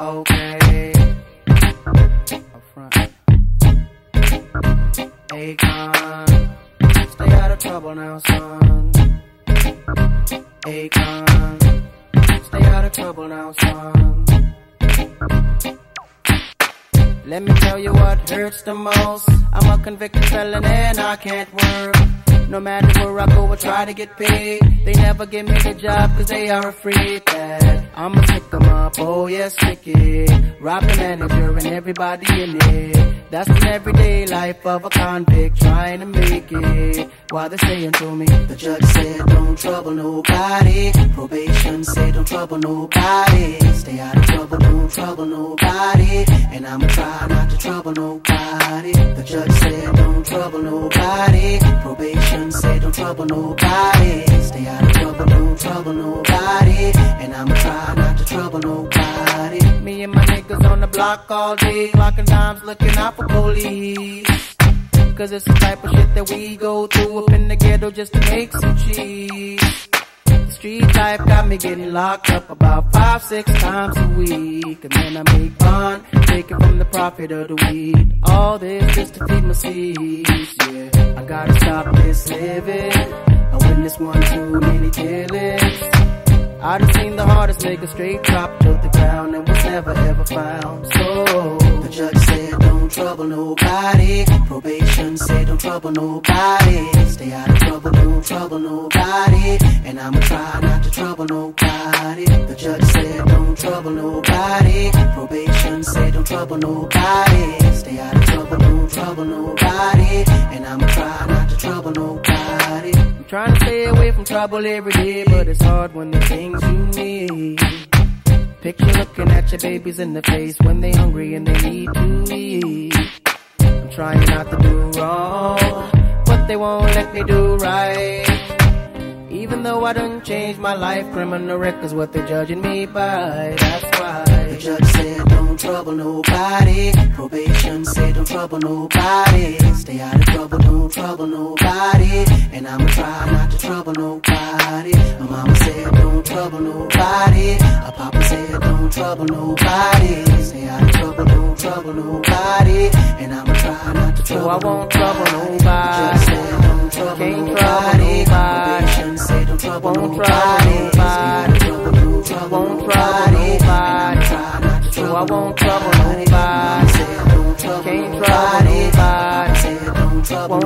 Okay. Up front. Akon. Stay out of trouble now, son. Akon. Stay out of trouble now, son. Let me tell you what hurts the most. I'm a convicted felon and I can't work. No matter where I go, I try to get paid. They never give me the job cause they are afraid that I'ma pick them up. Oh yes, stick it. Rob the manager and everybody in it. That's an everyday life of a convict trying to make it. While they're saying to me, the judge said don't trouble nobody. Probation said don't trouble nobody. Stay out of trouble, don't trouble nobody. And I'ma try not to trouble nobody. The judge said don't trouble nobody. Probation trouble nobody. Stay out of trouble, don't trouble nobody. And I'ma try not to trouble nobody. Me and my niggas on the block all day, clocking dimes, looking out for police. Cause it's the type of shit that we go through up in the ghetto just to make some cheese. Street life got me getting locked up about five, six times a week. And then I make fun, take it from the profit of the weed. All this just to feed my seeds, yeah. I gotta stop this living. I witnessed one too many killings. I done seen the hardest nigga straight drop to the ground and was never ever found. So the judge said don't trouble nobody. Probation said don't trouble nobody. Stay out of trouble, don't trouble nobody. And I'ma try not to trouble nobody. The judge said don't trouble nobody. Probation said don't trouble nobody. Stay out of trouble, don't trouble nobody. And I'ma try not to trouble nobody. I'm trying to stay away from trouble every day, but it's hard when the things you need. Picture looking at your babies in the face when they hungry and they need to trying not to do wrong, but they won't let me do right. Even though I done changed my life, criminal record's what they're judging me by. That's why the judge said don't trouble nobody. Probation said don't trouble nobody. Stay out of trouble, don't trouble nobody. And I'ma try not to trouble nobody. My mama said don't trouble nobody. A papa said don't trouble nobody. Stay out of trouble, don't trouble nobody. And I'ma try I won't trouble nobody. Can't trouble nobody. Don't trouble nobody. Won't trouble nobody. So I won't trouble nobody. Can't trouble nobody. Won't trouble